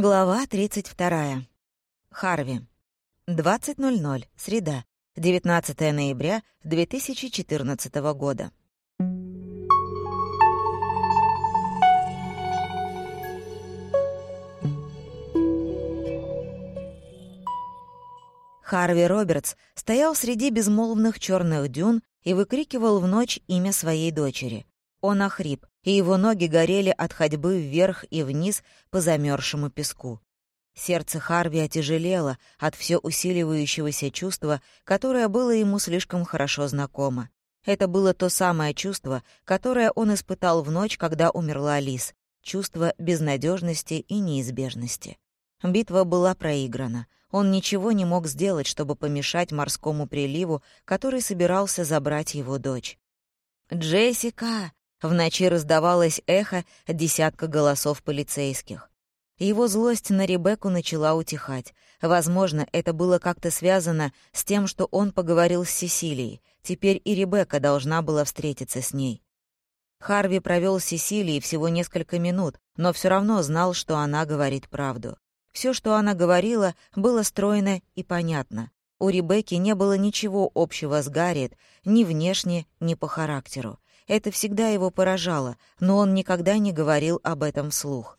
Глава 32. Харви. 20.00. Среда. 19 ноября 2014 года. Харви Робертс стоял среди безмолвных черных дюн и выкрикивал в ночь имя своей дочери. Он охрип, и его ноги горели от ходьбы вверх и вниз по замерзшему песку. Сердце Харви отяжелело от все усиливающегося чувства, которое было ему слишком хорошо знакомо. Это было то самое чувство, которое он испытал в ночь, когда умерла Лис, чувство безнадежности и неизбежности. Битва была проиграна. Он ничего не мог сделать, чтобы помешать морскому приливу, который собирался забрать его дочь. «Джессика!» В ночи раздавалось эхо десятка голосов полицейских. Его злость на Ребекку начала утихать. Возможно, это было как-то связано с тем, что он поговорил с Сесилией. Теперь и Ребекка должна была встретиться с ней. Харви провел с Сесилией всего несколько минут, но все равно знал, что она говорит правду. Все, что она говорила, было стройно и понятно. У Ребекки не было ничего общего с Гарриет, ни внешне, ни по характеру. Это всегда его поражало, но он никогда не говорил об этом вслух.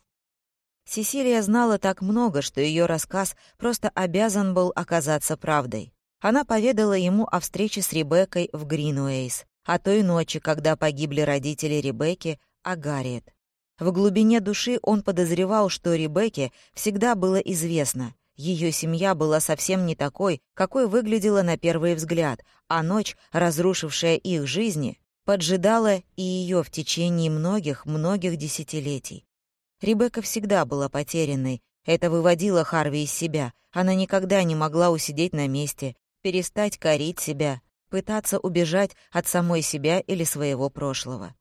Сесилия знала так много, что ее рассказ просто обязан был оказаться правдой. Она поведала ему о встрече с Ребеккой в Гринуэйс, о той ночи, когда погибли родители Ребекки, а Гарриет. В глубине души он подозревал, что Ребекке всегда было известно. Ее семья была совсем не такой, какой выглядела на первый взгляд, а ночь, разрушившая их жизни, поджидала и ее в течение многих-многих десятилетий. Ребекка всегда была потерянной, это выводило Харви из себя. Она никогда не могла усидеть на месте, перестать корить себя, пытаться убежать от самой себя или своего прошлого.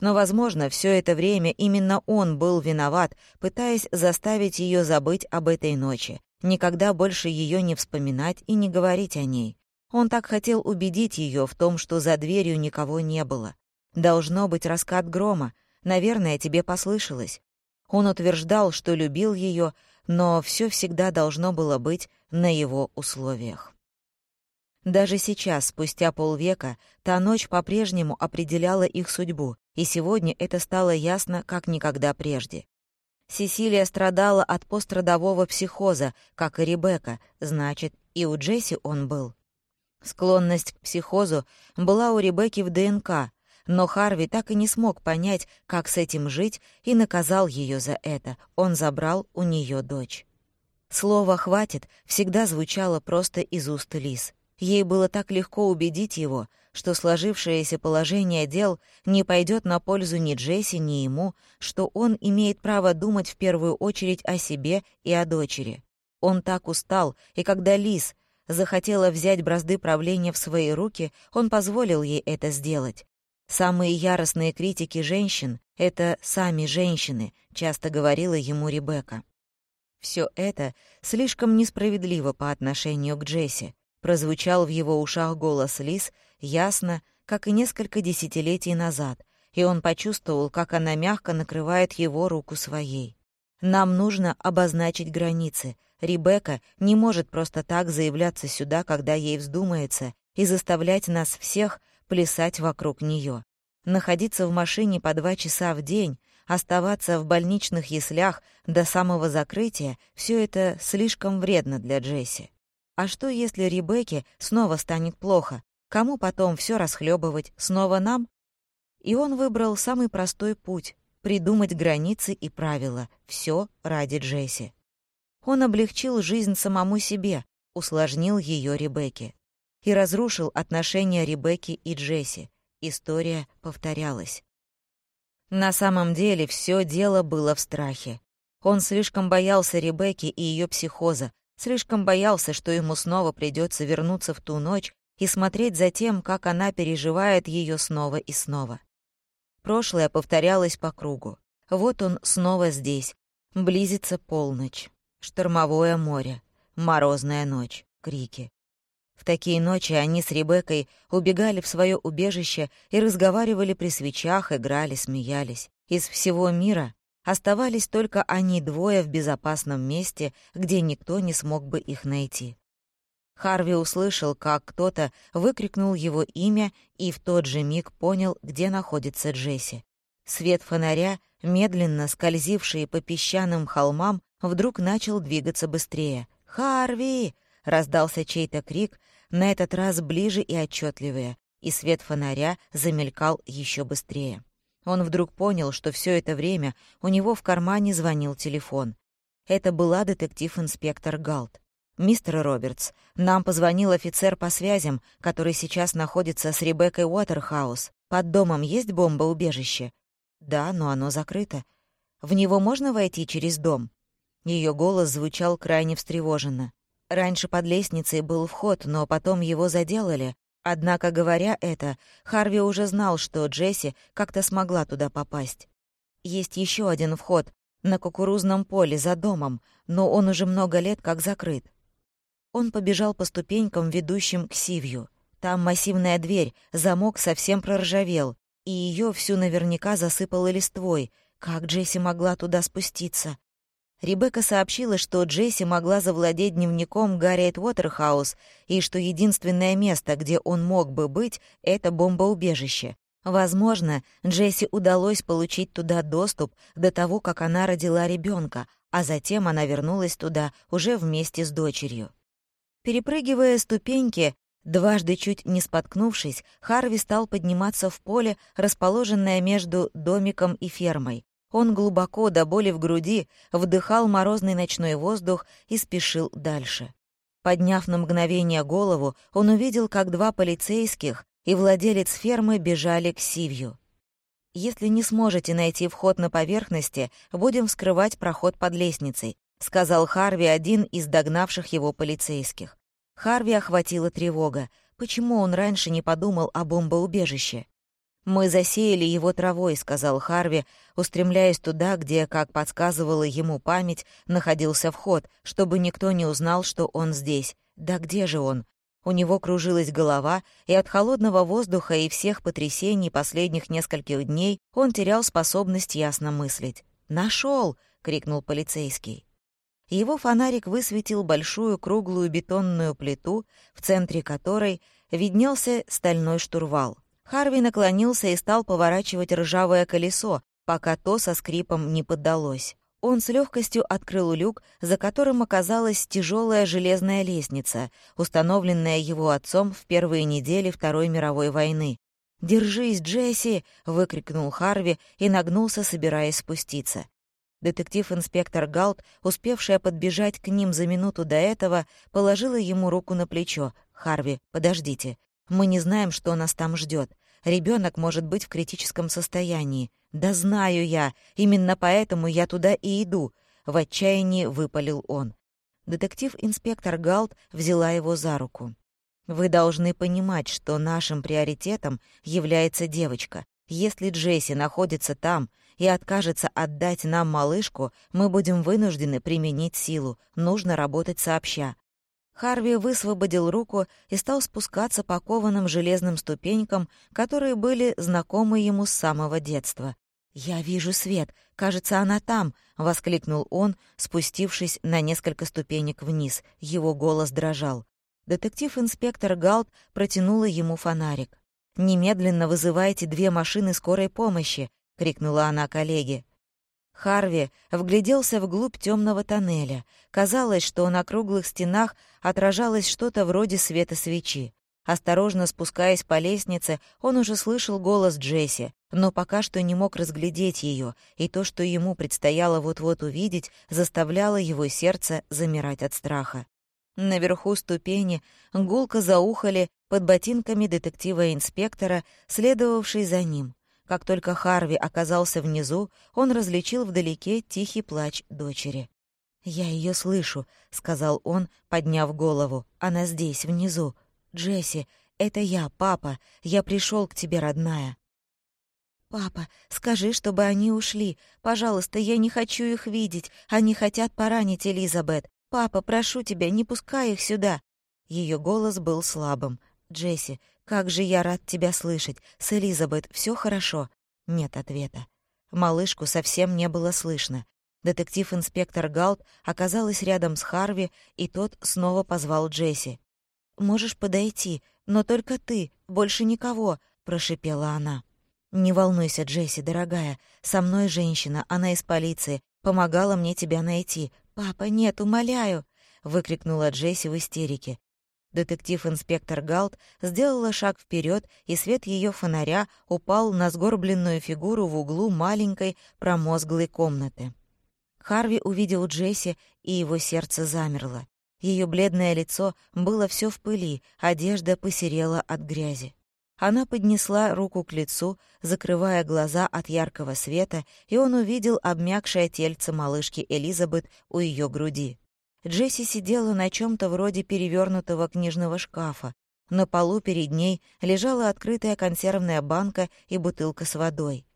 Но, возможно, все это время именно он был виноват, пытаясь заставить ее забыть об этой ночи, никогда больше ее не вспоминать и не говорить о ней. Он так хотел убедить ее в том, что за дверью никого не было. Должно быть раскат грома. Наверное, тебе послышалось. Он утверждал, что любил ее, но все всегда должно было быть на его условиях. Даже сейчас, спустя полвека, та ночь по-прежнему определяла их судьбу, и сегодня это стало ясно, как никогда прежде. Сесилия страдала от пострадового психоза, как и Ребекка, значит, и у Джесси он был. Склонность к психозу была у Ребекки в ДНК, но Харви так и не смог понять, как с этим жить, и наказал ее за это. Он забрал у нее дочь. Слово «хватит» всегда звучало просто из уст Лис. Ей было так легко убедить его, что сложившееся положение дел не пойдет на пользу ни Джесси, ни ему, что он имеет право думать в первую очередь о себе и о дочери. Он так устал, и когда Лис захотела взять бразды правления в свои руки, он позволил ей это сделать. Самые яростные критики женщин — это сами женщины, часто говорила ему Ребекка. Все это слишком несправедливо по отношению к Джесси. Прозвучал в его ушах голос Лис ясно, как и несколько десятилетий назад, и он почувствовал, как она мягко накрывает его руку своей. «Нам нужно обозначить границы», Ребекка не может просто так заявляться сюда, когда ей вздумается, и заставлять нас всех плясать вокруг нее. Находиться в машине по два часа в день, оставаться в больничных яслях до самого закрытия — все это слишком вредно для Джесси. А что, если Ребекке снова станет плохо? Кому потом все расхлебывать? Снова нам? И он выбрал самый простой путь — придумать границы и правила. Все ради Джесси. Он облегчил жизнь самому себе, усложнил ее Ребекке. И разрушил отношения Ребекки и Джесси. История повторялась. На самом деле все дело было в страхе. Он слишком боялся Ребекки и ее психоза, слишком боялся, что ему снова придется вернуться в ту ночь и смотреть за тем, как она переживает ее снова и снова. Прошлое повторялось по кругу. Вот он снова здесь. Близится полночь. Штормовое море, морозная ночь, крики. В такие ночи они с Ребеккой убегали в свое убежище и разговаривали при свечах, играли, смеялись. Из всего мира Оставались только они двое в безопасном месте, где никто не смог бы их найти. Харви услышал, как кто-то выкрикнул его имя и в тот же миг понял, где находится Джесси. Свет фонаря, медленно скользивший по песчаным холмам, вдруг начал двигаться быстрее. «Харви!» — раздался чей-то крик, на этот раз ближе и отчетливее, и свет фонаря замелькал еще быстрее. Он вдруг понял, что все это время у него в кармане звонил телефон. Это была детектив-инспектор Галт. «Мистер Робертс, нам позвонил офицер по связям, который сейчас находится с Ребеккой Уотерхаус. Под домом есть бомбоубежище?» «Да, но оно закрыто. В него можно войти через дом?» Ее голос звучал крайне встревоженно. Раньше под лестницей был вход, но потом его заделали. Однако, говоря это, Харви уже знал, что Джесси как-то смогла туда попасть. Есть еще один вход на кукурузном поле за домом, но он уже много лет как закрыт. Он побежал по ступенькам, ведущим к Сивью. Там массивная дверь, замок совсем проржавел, и ее всю наверняка засыпало листвой. Как Джесси могла туда спуститься? Ребекка сообщила, что Джесси могла завладеть дневником Гарриет Уотерхаус и что единственное место, где он мог бы быть, — это бомбоубежище. Возможно, Джесси удалось получить туда доступ до того, как она родила ребенка, а затем она вернулась туда уже вместе с дочерью. Перепрыгивая ступеньки, дважды чуть не споткнувшись, Харви стал подниматься в поле, расположенное между домиком и фермой. Он глубоко, до боли в груди, вдыхал морозный ночной воздух и спешил дальше. Подняв на мгновение голову, он увидел, как два полицейских и владелец фермы бежали к Сивью. «Если не сможете найти вход на поверхности, будем вскрывать проход под лестницей», — сказал Харви, один из догнавших его полицейских. Харви охватила тревога. Почему он раньше не подумал о бомбоубежище? «Мы засеяли его травой», — сказал Харви, устремляясь туда, где, как подсказывала ему память, находился вход, чтобы никто не узнал, что он здесь. Да где же он? У него кружилась голова, и от холодного воздуха и всех потрясений последних нескольких дней он терял способность ясно мыслить. «Нашел!» — крикнул полицейский. Его фонарик высветил большую круглую бетонную плиту, в центре которой виднелся стальной штурвал. Харви наклонился и стал поворачивать ржавое колесо, пока то со скрипом не поддалось. Он с легкостью открыл люк, за которым оказалась тяжелая железная лестница, установленная его отцом в первые недели Второй мировой войны. «Держись, Джесси!» — выкрикнул Харви и нагнулся, собираясь спуститься. Детектив-инспектор Галт, успевшая подбежать к ним за минуту до этого, положила ему руку на плечо. «Харви, подождите. Мы не знаем, что нас там ждет. Ребенок может быть в критическом состоянии. Да знаю я. Именно поэтому я туда и иду», — в отчаянии выпалил он. Детектив-инспектор Галт взяла его за руку. «Вы должны понимать, что нашим приоритетом является девочка. Если Джесси находится там, и откажется отдать нам малышку, мы будем вынуждены применить силу. Нужно работать сообща. Харви высвободил руку и стал спускаться по кованым железным ступенькам, которые были знакомы ему с самого детства. «Я вижу свет. Кажется, она там!» — воскликнул он, спустившись на несколько ступенек вниз. Его голос дрожал. Детектив-инспектор Галт протянула ему фонарик. «Немедленно вызывайте две машины скорой помощи крикнула она коллеге. Харви вгляделся вглубь темного тоннеля. Казалось, что на круглых стенах отражалось что-то вроде света свечи. Осторожно спускаясь по лестнице, он уже слышал голос Джесси, но пока что не мог разглядеть ее, и то, что ему предстояло вот-вот увидеть, заставляло его сердце замирать от страха. Наверху ступени гулко заухали под ботинками детектива-инспектора, следовавший за ним. Как только Харви оказался внизу, он различил вдалеке тихий плач дочери. «Я ее слышу», — сказал он, подняв голову. «Она здесь, внизу. Джесси, это я, папа. Я пришел к тебе, родная». «Папа, скажи, чтобы они ушли. Пожалуйста, я не хочу их видеть. Они хотят поранить Элизабет. Папа, прошу тебя, не пускай их сюда». Ее голос был слабым. «Джесси, как же я рад тебя слышать. С Элизабет все хорошо?» Нет ответа. Малышку совсем не было слышно. Детектив-инспектор Галт оказалась рядом с Харви, и тот снова позвал Джесси. «Можешь подойти, но только ты, больше никого», — прошипела она. «Не волнуйся, Джесси, дорогая. Со мной женщина, она из полиции. Помогала мне тебя найти. Папа, нет, умоляю!» — выкрикнула Джесси в истерике. Детектив-инспектор Галт сделала шаг вперед, и свет ее фонаря упал на сгорбленную фигуру в углу маленькой промозглой комнаты. Харви увидел Джесси, и его сердце замерло. Ее бледное лицо было все в пыли, одежда посерела от грязи. Она поднесла руку к лицу, закрывая глаза от яркого света, и он увидел обмякшее тельце малышки Элизабет у ее груди. Джесси сидела на чем-то вроде перевернутого книжного шкафа. На полу перед ней лежала открытая консервная банка и бутылка с водой.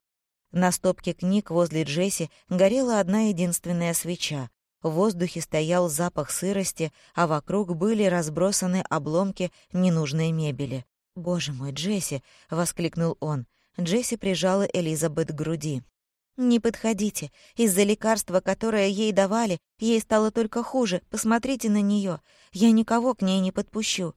На стопке книг возле Джесси горела одна единственная свеча. В воздухе стоял запах сырости, а вокруг были разбросаны обломки ненужной мебели. «Боже мой, Джесси!» — воскликнул он. Джесси прижала Элизабет к груди. «Не подходите. Из-за лекарства, которое ей давали, ей стало только хуже. Посмотрите на нее. Я никого к ней не подпущу».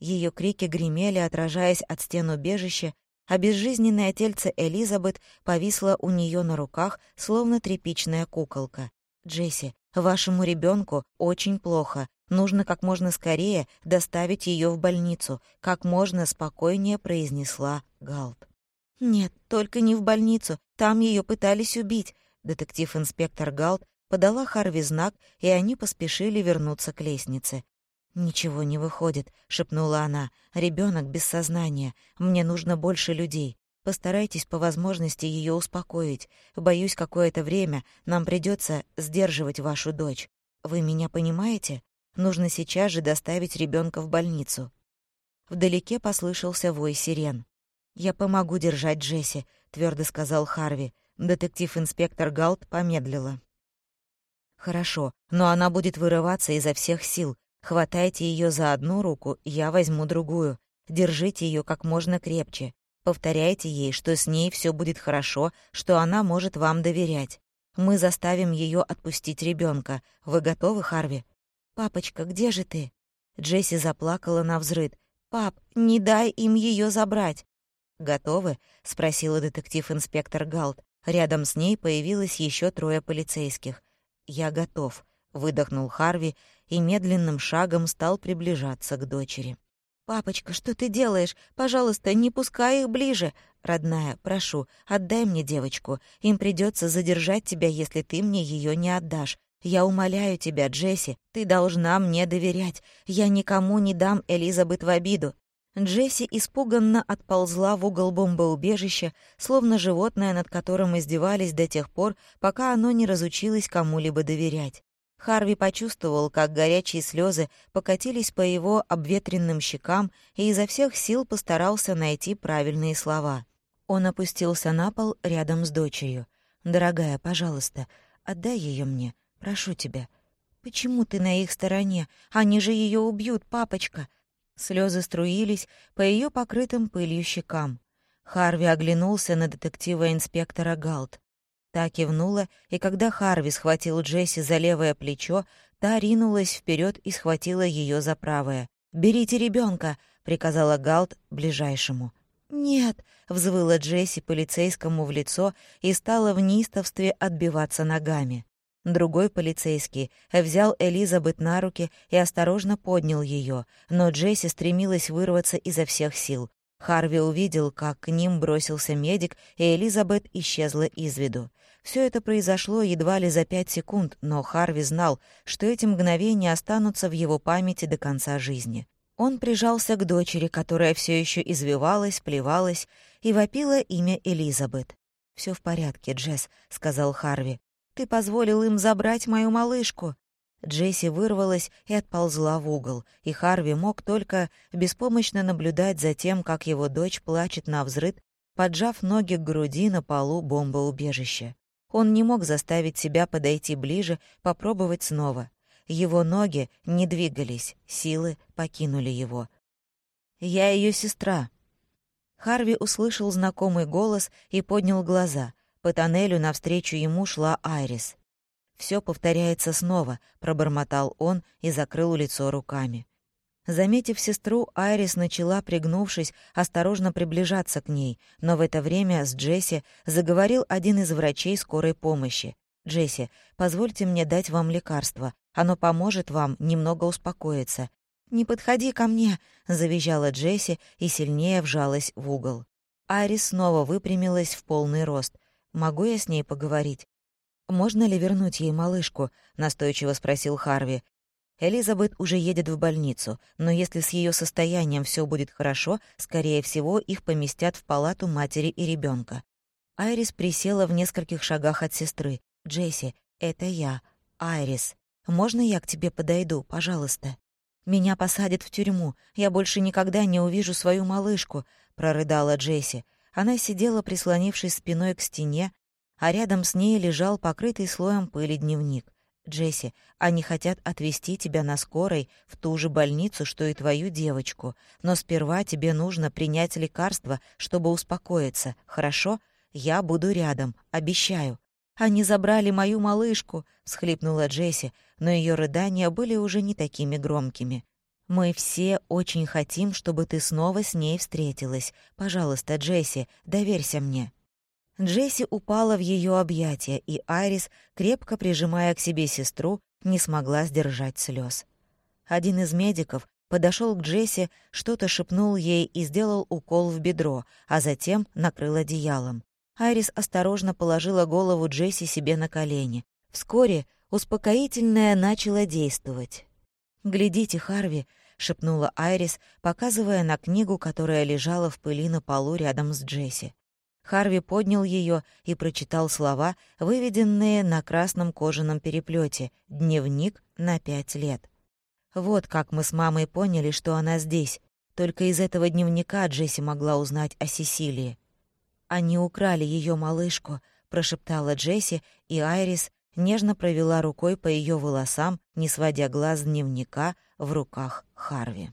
Ее крики гремели, отражаясь от стен убежища, а безжизненное тельце Элизабет повисло у нее на руках, словно тряпичная куколка. «Джесси, вашему ребенку очень плохо. Нужно как можно скорее доставить ее в больницу», как можно спокойнее произнесла Галт. «Нет, только не в больницу. Там ее пытались убить». Детектив-инспектор Галт подала Харви знак, и они поспешили вернуться к лестнице. «Ничего не выходит», — шепнула она. Ребенок без сознания. Мне нужно больше людей. Постарайтесь по возможности ее успокоить. Боюсь, какое-то время нам придется сдерживать вашу дочь. Вы меня понимаете? Нужно сейчас же доставить ребенка в больницу». Вдалеке послышался вой сирен. «Я помогу держать Джесси», — твердо сказал Харви. Детектив-инспектор Галт помедлила. «Хорошо, но она будет вырываться изо всех сил. Хватайте ее за одну руку, я возьму другую. Держите ее как можно крепче. Повторяйте ей, что с ней все будет хорошо, что она может вам доверять. Мы заставим ее отпустить ребенка. Вы готовы, Харви?» «Папочка, где же ты?» Джесси заплакала на взрыд. «Пап, не дай им ее забрать!» «Готовы?» — спросила детектив-инспектор Галт. Рядом с ней появилось еще трое полицейских. «Я готов», — выдохнул Харви и медленным шагом стал приближаться к дочери. «Папочка, что ты делаешь? Пожалуйста, не пускай их ближе. Родная, прошу, отдай мне девочку. Им придется задержать тебя, если ты мне ее не отдашь. Я умоляю тебя, Джесси, ты должна мне доверять. Я никому не дам Элизабет в обиду. Джесси испуганно отползла в угол бомбоубежища, словно животное, над которым издевались до тех пор, пока оно не разучилось кому-либо доверять. Харви почувствовал, как горячие слезы покатились по его обветренным щекам и изо всех сил постарался найти правильные слова. Он опустился на пол рядом с дочерью. «Дорогая, пожалуйста, отдай ее мне, прошу тебя». «Почему ты на их стороне? Они же ее убьют, папочка!» Слезы струились по ее покрытым пылью щекам. Харви оглянулся на детектива-инспектора Галт. Та кивнула, и когда Харви схватил Джесси за левое плечо, та ринулась вперед и схватила ее за правое. «Берите ребенка, приказала Галт ближайшему. «Нет!» — взвыла Джесси полицейскому в лицо и стала в неистовстве отбиваться ногами. Другой полицейский взял Элизабет на руки и осторожно поднял ее, но Джесси стремилась вырваться изо всех сил. Харви увидел, как к ним бросился медик, и Элизабет исчезла из виду. Все это произошло едва ли за пять секунд, но Харви знал, что эти мгновения останутся в его памяти до конца жизни. Он прижался к дочери, которая все еще извивалась, плевалась и вопила имя Элизабет. Все в порядке, Джесс», — сказал Харви. Ты позволил им забрать мою малышку». Джесси вырвалась и отползла в угол, и Харви мог только беспомощно наблюдать за тем, как его дочь плачет на взрыд, поджав ноги к груди на полу бомбоубежища. Он не мог заставить себя подойти ближе, попробовать снова. Его ноги не двигались, силы покинули его. «Я ее сестра». Харви услышал знакомый голос и поднял глаза. По тоннелю навстречу ему шла Айрис. Все повторяется снова», — пробормотал он и закрыл лицо руками. Заметив сестру, Айрис начала, пригнувшись, осторожно приближаться к ней, но в это время с Джесси заговорил один из врачей скорой помощи. «Джесси, позвольте мне дать вам лекарство. Оно поможет вам немного успокоиться». «Не подходи ко мне!» — завизжала Джесси и сильнее вжалась в угол. Айрис снова выпрямилась в полный рост. «Могу я с ней поговорить?» «Можно ли вернуть ей малышку?» — настойчиво спросил Харви. Элизабет уже едет в больницу, но если с ее состоянием все будет хорошо, скорее всего, их поместят в палату матери и ребенка. Айрис присела в нескольких шагах от сестры. «Джесси, это я, Айрис. Можно я к тебе подойду, пожалуйста?» «Меня посадят в тюрьму. Я больше никогда не увижу свою малышку», — прорыдала Джесси. Она сидела, прислонившись спиной к стене, а рядом с ней лежал покрытый слоем пыли дневник. Джесси, они хотят отвезти тебя на скорой в ту же больницу, что и твою девочку. Но сперва тебе нужно принять лекарство, чтобы успокоиться. Хорошо? Я буду рядом, обещаю. Они забрали мою малышку, всхлипнула Джесси, но ее рыдания были уже не такими громкими. Мы все очень хотим, чтобы ты снова с ней встретилась. Пожалуйста, Джесси, доверься мне. Джесси упала в ее объятия, и Айрис, крепко прижимая к себе сестру, не смогла сдержать слез. Один из медиков подошел к Джесси, что-то шепнул ей и сделал укол в бедро, а затем накрыл одеялом. Айрис осторожно положила голову Джесси себе на колени. Вскоре успокоительное начало действовать. «Глядите, Харви», — шепнула Айрис, показывая на книгу, которая лежала в пыли на полу рядом с Джесси. Харви поднял ее и прочитал слова, выведенные на красном кожаном переплете «Дневник на пять лет». Вот как мы с мамой поняли, что она здесь. Только из этого дневника Джесси могла узнать о Сесилии. «Они украли ее малышку», — прошептала Джесси, и Айрис нежно провела рукой по ее волосам, не сводя глаз дневника в руках Харви.